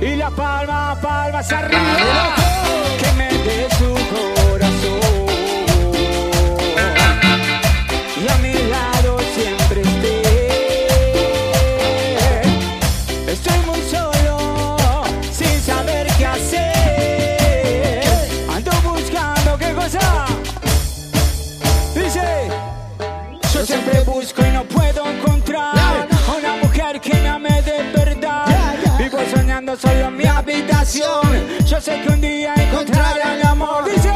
y la palma, palma hacia arriba que me dé su corazón y a mi lado siempre esté. Estoy muy solo sin saber qué hacer. Ando buscando qué cosa. Dice, yo siempre busco. Soñando solo mi habitación. Yo sé que un día encontraré el amor. Dice,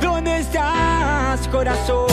¿dónde estás, corazón?